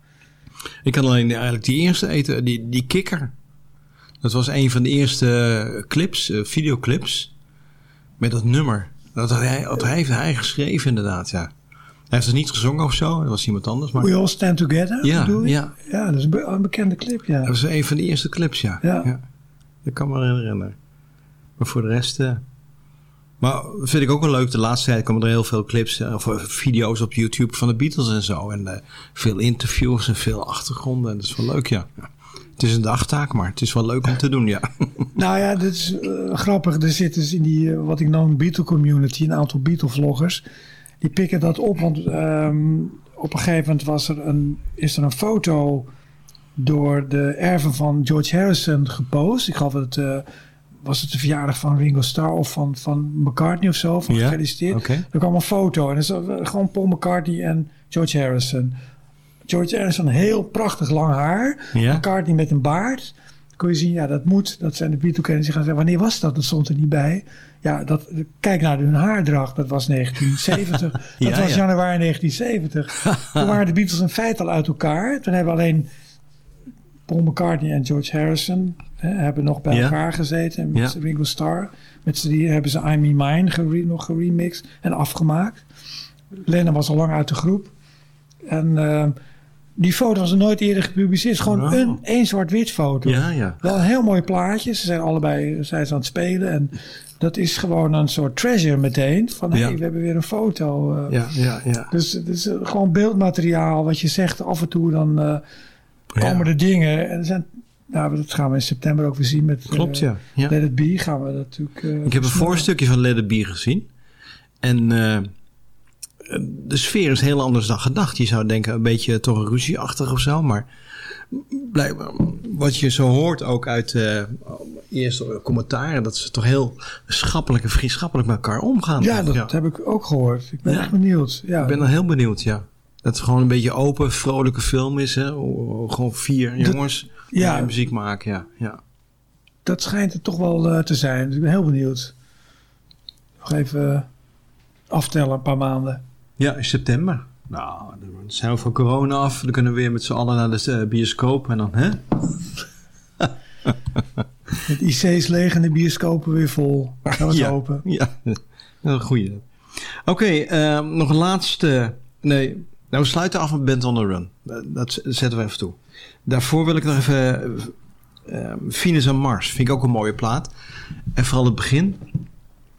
Speaker 10: Ik kan alleen eigenlijk die eerste eten, die, die kikker.
Speaker 7: Dat was een van de eerste clips, eh, videoclips. Met dat nummer. Dat had hij, dat heeft hij geschreven inderdaad, ja. Hij heeft het niet gezongen of zo. Dat was iemand anders. Maar
Speaker 8: We All Stand Together,
Speaker 7: Ja,
Speaker 8: bedoel je?
Speaker 7: ja.
Speaker 8: Ja, dat is een, be- een bekende clip, ja.
Speaker 7: dat was een van de eerste clips, ja.
Speaker 8: Ja.
Speaker 7: Dat kan me herinneren. Maar voor de rest... eh, maar vind ik ook wel leuk. De laatste tijd komen er heel veel clips eh, of video's op YouTube van de Beatles en zo. En veel interviews en veel achtergronden. En dat is wel leuk, ja. ja. Het is een dagtaak, maar het is wel leuk om te doen, ja.
Speaker 8: Nou ja, dit is eh, grappig. Er zitten dus in die, eh, wat ik noem, Beatle community, een aantal Beatle-vloggers. Die pikken dat op, want ehm, op een gegeven moment was er een, is er een foto door de erven van George Harrison gepost. Ik geloof dat het, eh, was het de verjaardag van Ringo Starr of van, van McCartney of zo, van
Speaker 7: Ja,
Speaker 8: gefeliciteerd.
Speaker 7: oké.
Speaker 8: Er kwam een foto en dat is gewoon Paul McCartney en George Harrison. George Harrison, heel prachtig lang haar.
Speaker 7: Ja.
Speaker 8: McCartney met een baard. Kon je zien, ja, dat moet. Dat zijn de Beatle-kenners die gaan zeggen, wanneer was dat? Dat stond er niet bij. Ja, dat, kijk naar hun haardracht. Dat was 1970. dat was
Speaker 7: ja.
Speaker 8: januari 1970. Toen waren de Beatles in feite al uit elkaar. Toen hebben alleen Paul McCartney en George Harrison hè, hebben nog bij elkaar gezeten. En met. Ringo Starr. Met z'n drieën hebben ze I'm in Mine gere- nog geremixed en afgemaakt. Lennon was al lang uit de groep. En eh, die foto was er nooit eerder gepubliceerd. Gewoon een, één zwart-wit foto.
Speaker 7: Ja, ja.
Speaker 8: Wel een heel mooi plaatje. Ze zijn allebei zijn ze aan het spelen. En dat is gewoon een soort treasure meteen. Van,
Speaker 7: Ja.
Speaker 8: hey, we hebben weer een foto. eh.
Speaker 7: Ja, ja, ja.
Speaker 8: Dus het is eh, gewoon beeldmateriaal. Wat je zegt, af en toe dan eh, komen er dingen. En er zijn, nou, dat gaan we in september ook weer zien met
Speaker 7: Klopt, ja. ja.
Speaker 8: Let It Be. Gaan we natuurlijk... eh,
Speaker 7: Ik heb een voorstukje van Let It Be gezien. En de sfeer is heel anders dan gedacht. Je zou denken een beetje toch een ruzieachtig of zo. Maar blijkbaar, wat je zo hoort ook uit eh eerste commentaren... dat ze toch heel schappelijk en vriendschappelijk met elkaar omgaan.
Speaker 8: Ja, dat heb ik ook gehoord. Ik ben
Speaker 7: Ja.
Speaker 8: echt benieuwd. Ja.
Speaker 7: Ik ben dan heel benieuwd, ja. Dat het gewoon een beetje open, vrolijke film is. Hè? Gewoon vier
Speaker 8: Dat-
Speaker 7: jongens
Speaker 8: ja.
Speaker 7: die muziek maken, ja. ja.
Speaker 8: Dat schijnt het toch wel eh, te zijn. Dus ik ben heel benieuwd. Nog even eh, aftellen, een paar maanden.
Speaker 7: Ja, in september. Nou, dan zijn we van corona af. Dan kunnen we weer met z'n allen naar de eh, bioscoop. En dan, hè?
Speaker 8: Het IC's leeg en de bioscopen weer vol. Gaan we
Speaker 7: ja.
Speaker 8: open.
Speaker 7: Ja, een goeie. Oké, eh, nog een laatste. Nee, nou, we sluiten af met Band on the Run. Dat zetten we even toe. Daarvoor wil ik nog even. eh Venus en Mars vind ik ook een mooie plaat. En vooral het begin.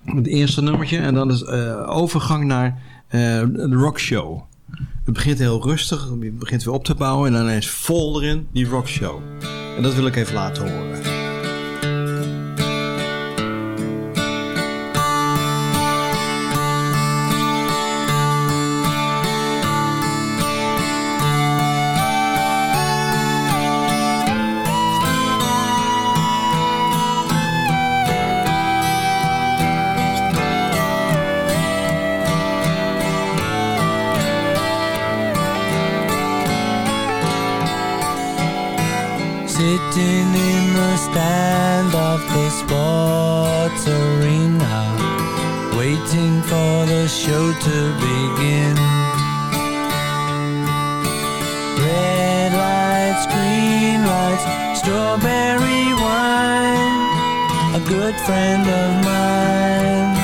Speaker 7: Het eerste nummertje. En dan is eh, overgang naar de rock show. Het begint heel rustig. Het begint weer op te bouwen. En dan is vol erin die rock show. En dat wil ik even laten horen.
Speaker 9: Sitting in the stand of the sports arena, waiting for the show to begin. Red lights, green lights, strawberry wine. A good friend of mine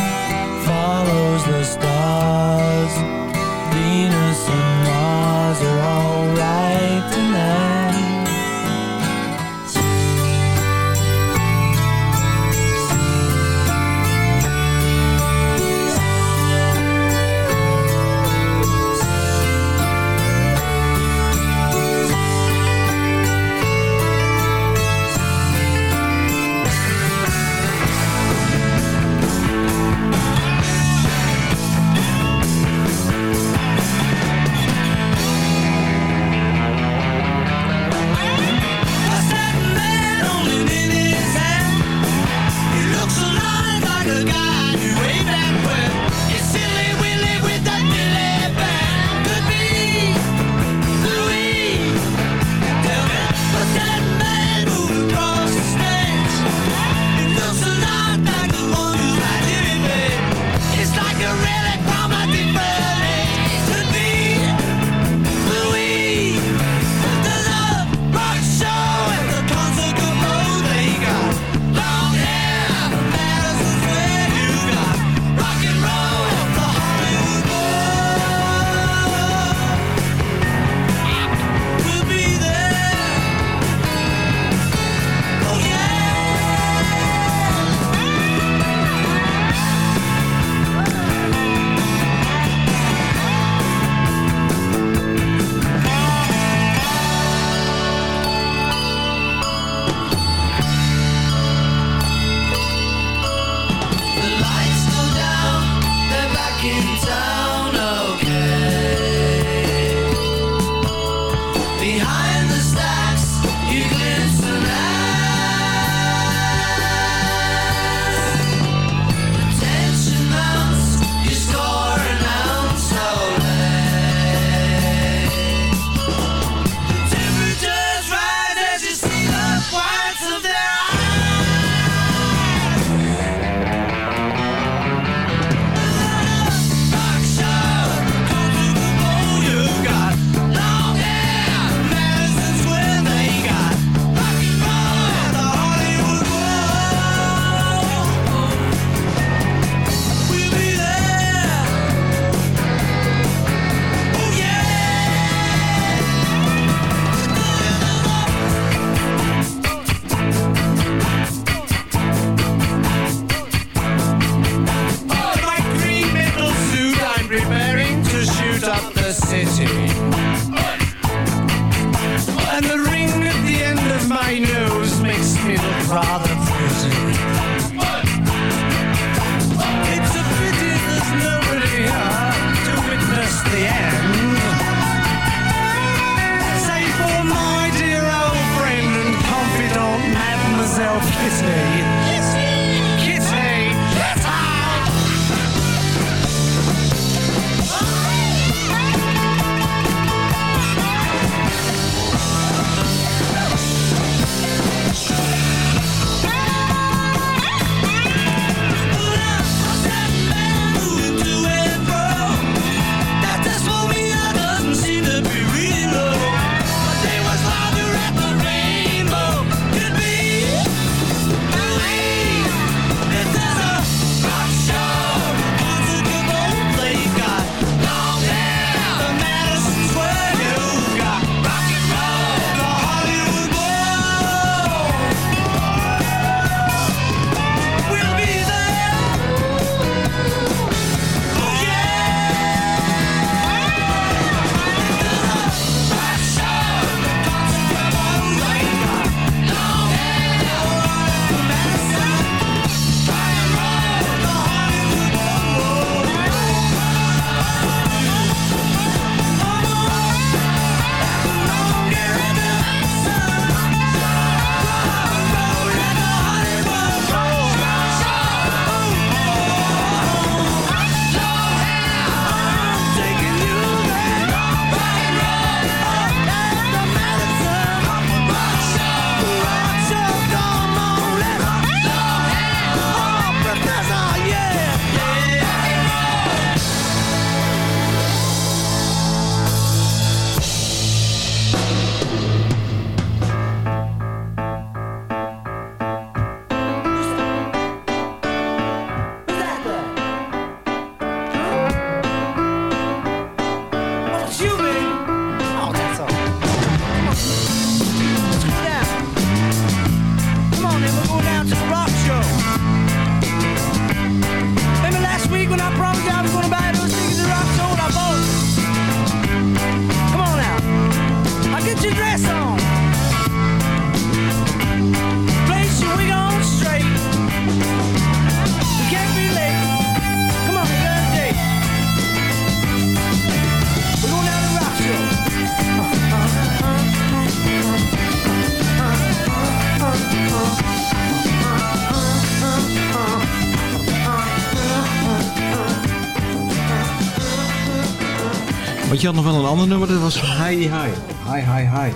Speaker 7: Want je had nog wel een ander nummer, dat was Hi Hi. Hi Hi Hi.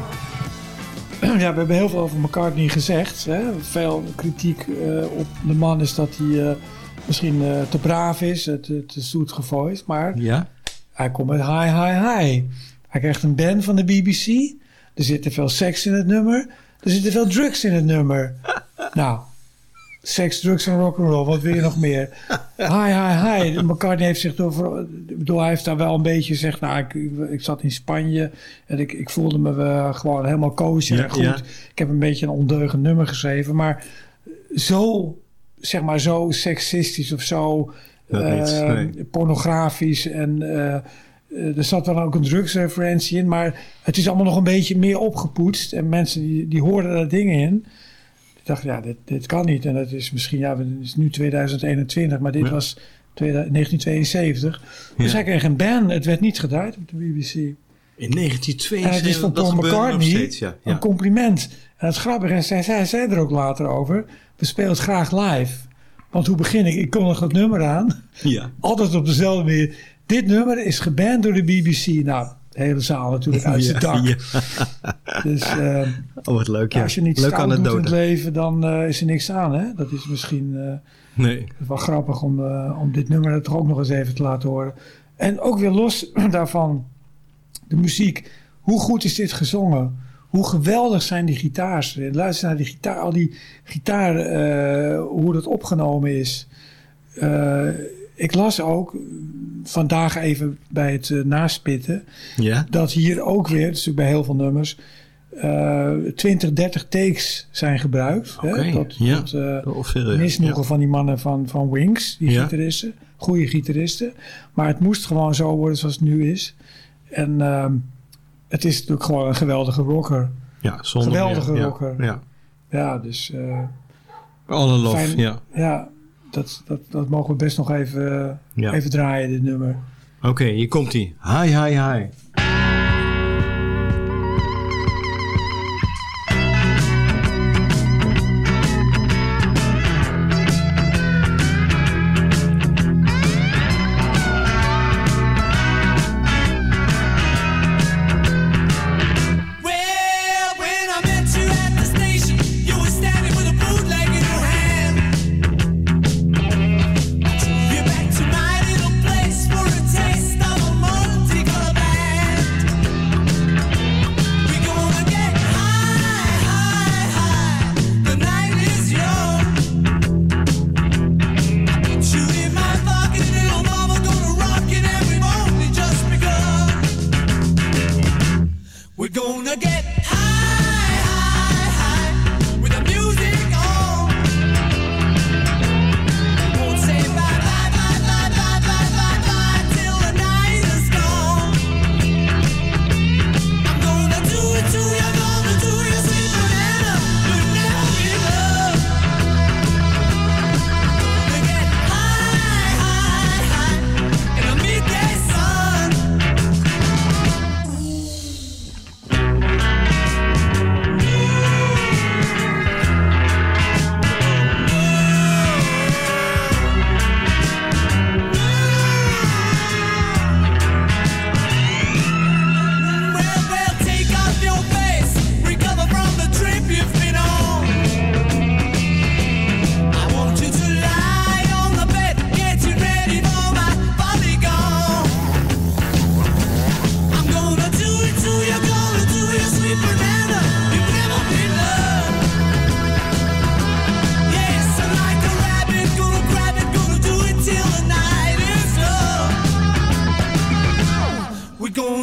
Speaker 8: Ja, we hebben heel veel over McCartney gezegd. Hè? Veel kritiek eh, op de man is dat hij eh, misschien eh, te braaf is, te, te zoet gevoiced. Maar
Speaker 7: Ja?
Speaker 8: hij komt met hi, hi, hi. Hij krijgt een band van de BBC. Er zit te veel seks in het nummer. Er zit te veel drugs in het nummer. nou, seks, drugs en rock'n'roll. Wat wil je nog meer? Hi, hi, hi. McCartney heeft zich door... Ik bedoel, hij heeft daar wel een beetje gezegd... Nou, ik, ik, zat in Spanje en ik, ik voelde me gewoon helemaal cozy
Speaker 7: Ja,
Speaker 8: en goed.
Speaker 7: ja.
Speaker 8: Ik heb een beetje een ondeugend nummer geschreven. Maar zo, zeg maar, zo seksistisch of zo...
Speaker 7: Niet,
Speaker 8: eh,
Speaker 7: nee.
Speaker 8: pornografisch en... eh, er zat dan ook een drugsreferentie in, maar het is allemaal nog een beetje meer opgepoetst. En mensen die, die hoorden daar dingen in. Ik dacht, ja, dit, dit kan niet. En dat is misschien, ja, het is nu 2021, maar dit
Speaker 7: Ja.
Speaker 8: was 2000 1972. Dus
Speaker 7: Ja.
Speaker 8: hij kreeg een ban. Het werd niet gedraaid op de BBC.
Speaker 7: In
Speaker 8: En
Speaker 7: 1972,
Speaker 8: het is van
Speaker 7: dat
Speaker 8: Paul
Speaker 7: nog
Speaker 8: McCartney
Speaker 7: steeds, ja.
Speaker 8: een compliment. En het grappige is, hij zei, hij zei er ook later over... we spelen het graag live. Want hoe begin ik? Ik kondig het nummer aan.
Speaker 7: ja.
Speaker 8: Altijd op dezelfde manier. Dit nummer is geband door de BBC. Nou, de hele zaal natuurlijk uit zijn dak.
Speaker 7: Ja.
Speaker 8: Dus eh,
Speaker 7: Oh, wat leuk, ja.
Speaker 8: als je niet
Speaker 7: leuk
Speaker 8: stout doet in het leven, dan eh, is er niks aan. Hè? Dat is misschien eh,
Speaker 7: Nee.
Speaker 8: wel grappig om, eh, om dit nummer er toch ook nog eens even te laten horen. En ook weer los daarvan, de muziek. Hoe goed is dit gezongen? Hoe geweldig zijn die gitaars? Luister naar die gitaar, al die gitaar, hoe dat opgenomen is. Ik las ook vandaag even bij het eh, naspitten
Speaker 7: Ja?
Speaker 8: dat hier ook weer, dat is natuurlijk bij heel veel nummers, eh 20, 30 takes zijn gebruikt.
Speaker 7: Oké,
Speaker 8: hè, tot
Speaker 7: ja.
Speaker 8: tot eh,
Speaker 7: ja.
Speaker 8: misnoegen van die mannen van, van Wings, die
Speaker 7: Ja.
Speaker 8: gitaristen. Goede gitaristen. Maar het moest gewoon zo worden zoals het nu is. En ehm, het is natuurlijk gewoon een geweldige rocker.
Speaker 7: Ja, zonder
Speaker 8: Geweldige
Speaker 7: meer.
Speaker 8: Rocker.
Speaker 7: Ja.
Speaker 8: Ja, dus eh,
Speaker 7: Alle
Speaker 8: fijn-
Speaker 7: ja.
Speaker 8: ja dat, dat, dat mogen we best nog even, eh,
Speaker 7: Ja.
Speaker 8: even draaien, dit nummer.
Speaker 7: Oké, hier komt hij. Hi, hi, hi.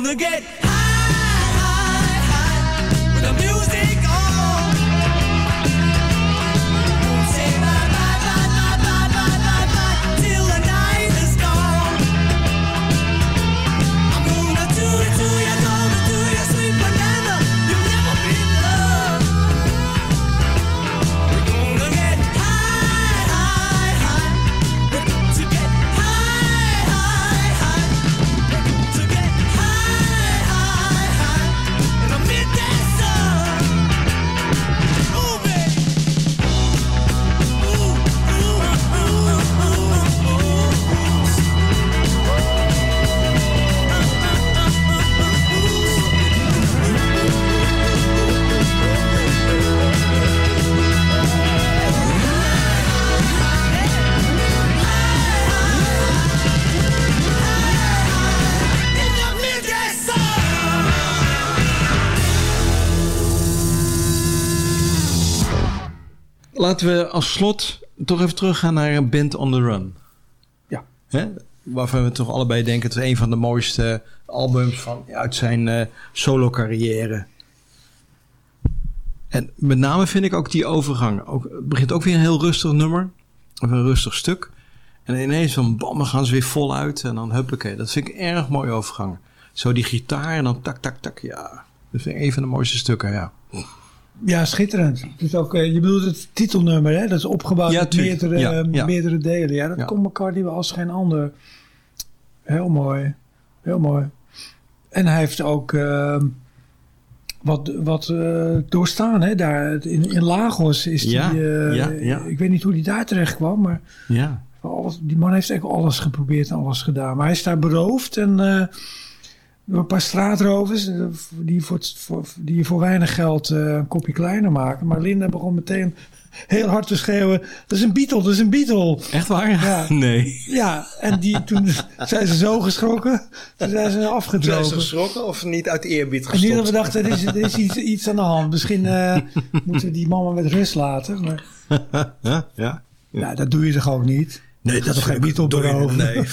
Speaker 9: the gate.
Speaker 7: Laten we als slot toch even teruggaan naar een Band on the Run.
Speaker 8: Ja.
Speaker 7: Hè? Waarvan we toch allebei denken... het is een van de mooiste albums van, uit zijn eh, solo-carrière. En met name vind ik ook die overgang. Ook, het begint ook weer een heel rustig nummer. Of een rustig stuk. En ineens van bam, dan gaan ze weer voluit. En dan huppakee. Dat vind ik erg mooi overgang. Zo die gitaar en dan tak, tak, tak. Ja, dat vind ik een van de mooiste stukken, ja.
Speaker 8: Ja, schitterend. Dus ook, eh, je bedoelt het titelnummer, hè? Dat is opgebouwd
Speaker 7: Ja,
Speaker 8: uit meerdere,
Speaker 7: Ja,
Speaker 8: eh,
Speaker 7: ja.
Speaker 8: meerdere delen. Ja, dat komt McCartney wel als geen ander. Heel mooi. Heel mooi. En hij heeft ook eh, wat, wat eh, doorstaan, hè? Daar in, in Lagos is die... Ik weet niet hoe hij daar terecht kwam, maar... Alles, die man heeft echt alles geprobeerd en alles gedaan. Maar hij is daar beroofd en door een paar straatrovers eh, die voor, voor, die voor weinig geld eh, een kopje kleiner maken. Maar Linda begon meteen heel hard te schreeuwen: Dat is een Beatle, dat is een Beatle.
Speaker 7: echt waar?
Speaker 8: Ja.
Speaker 7: Nee.
Speaker 8: Ja, en die, toen zijn ze zo geschrokken, toen zijn ze afgedrogen.
Speaker 3: geschrokken of niet uit eerbied
Speaker 8: En niet dat we dachten: Er is, er is iets, iets aan de hand. Misschien eh, moeten we die mama met rust laten. Maar
Speaker 7: ja, ja.
Speaker 8: ja, dat doe je toch ook niet?
Speaker 7: Nee,
Speaker 8: Je gaat toch geen Beatle beroven?
Speaker 7: Nee.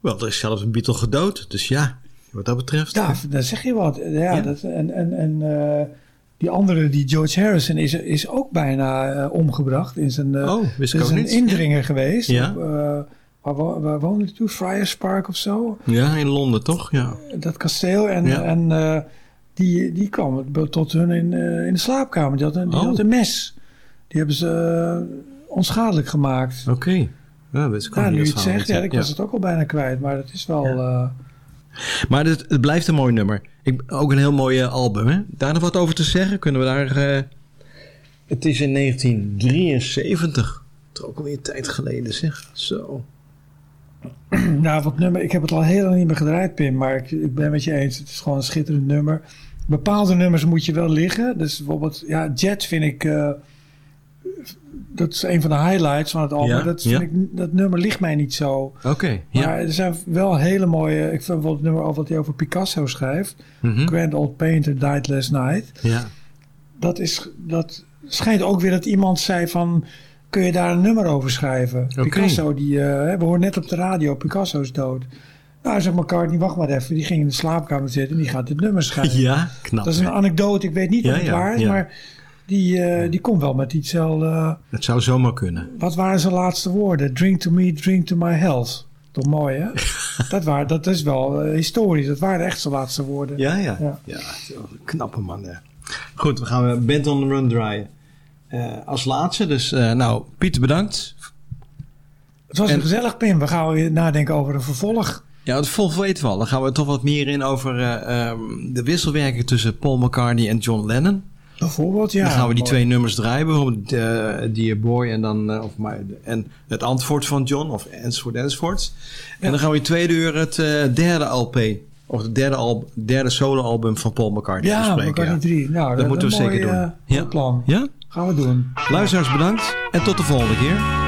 Speaker 7: Wel, er is zelfs een Beatle gedood. Dus ja, wat dat betreft.
Speaker 8: Ja, dan zeg je wat. Ja,
Speaker 7: Ja.
Speaker 8: Dat, en en, en eh, die andere, die George Harrison, is, is ook bijna eh, omgebracht. In zijn, eh,
Speaker 7: Oh, wist ik
Speaker 8: is een indringer geweest.
Speaker 7: Ja.
Speaker 8: Op, waar, waar woonde hij toen? Friars Park of zo.
Speaker 7: Ja, in Londen toch? Ja.
Speaker 8: Dat kasteel. En,
Speaker 7: Ja.
Speaker 8: en die, die kwam tot hun in, in de slaapkamer. Die had een, die
Speaker 7: Oh.
Speaker 8: had een mes. Die hebben ze onschadelijk gemaakt.
Speaker 7: Oké. Ja, dat ik
Speaker 8: Ja,
Speaker 7: niet
Speaker 8: nu je het zegt, ja, ik was het ook al bijna kwijt. Maar het is wel... eh,
Speaker 7: Maar het, het blijft een mooi nummer. Ik, ook een heel mooi album, hè? Daar nog wat over te zeggen? Kunnen we daar... eh, Het is in 1973. Het is ook alweer een tijd geleden, zeg. Zo.
Speaker 8: Nou, wat nummer, ik heb het al heel lang niet meer gedraaid, Pim, maar ik, ik ben met je eens. Het is gewoon een schitterend nummer. Bepaalde nummers moet je wel liggen. Dus bijvoorbeeld, ja, Jet vind ik. eh, dat is een van de highlights van het album.
Speaker 7: Ja,
Speaker 8: dat, vind
Speaker 7: ja.
Speaker 8: ik, dat nummer ligt mij niet zo.
Speaker 7: Oké, ja.
Speaker 8: Maar er zijn wel hele mooie. Ik vind bijvoorbeeld het nummer over wat hij over Picasso schrijft.
Speaker 7: Mhm.
Speaker 8: Grand Old Painter Died Last Night.
Speaker 7: Ja.
Speaker 8: Dat, is, dat schijnt ook weer dat iemand zei van... Kun je daar een nummer over schrijven? Picasso, die, eh, we hoorden net op de radio, Picasso is dood. Nou, zeg McCartney, wacht maar even. Die ging in de slaapkamer zitten en die gaat dit nummer schrijven.
Speaker 7: Ja, knap.
Speaker 8: Dat is een anekdote, ik weet niet
Speaker 7: Ja,
Speaker 8: of het
Speaker 7: ja,
Speaker 8: waar is,
Speaker 7: ja.
Speaker 8: maar die, eh, die komt wel met iets wel... eh,
Speaker 7: Het zou zomaar kunnen.
Speaker 8: wat waren zijn laatste woorden? Drink to me, drink to my health. Toch mooi, hè? dat, dat is wel eh, historisch. Dat waren echt zijn laatste woorden.
Speaker 7: Ja, ja.
Speaker 8: Ja.
Speaker 7: Ja, wel knappe man. Hè. Goed, we gaan Band on the Run draaien. Als laatste, dus nou, Pieter bedankt.
Speaker 8: Het was
Speaker 7: En-
Speaker 8: een gezellig, Pim. We gaan weer nadenken over een vervolg.
Speaker 7: Ja, het volg weten we al. Dan gaan we toch wat meer in over eh, ehm, de wisselwerking tussen Paul McCartney en John Lennon.
Speaker 8: Bijvoorbeeld, ja.
Speaker 7: dan gaan we die
Speaker 8: mooi.
Speaker 7: twee nummers draaien, bijvoorbeeld eh, Dear Boy en dan eh, of maar, en het antwoord van John of enzovoort enzovoort. En dan gaan we in tweede uur het eh, derde LP of het derde, al, derde solo-album van Paul McCartney
Speaker 8: Ja,
Speaker 7: bespreken.
Speaker 8: McCartney 3. Nou,
Speaker 7: dat moeten we zeker doen. ja.
Speaker 8: plan.
Speaker 7: ja?
Speaker 8: Gaan we doen.
Speaker 7: Luisteraars bedankt en tot de volgende keer.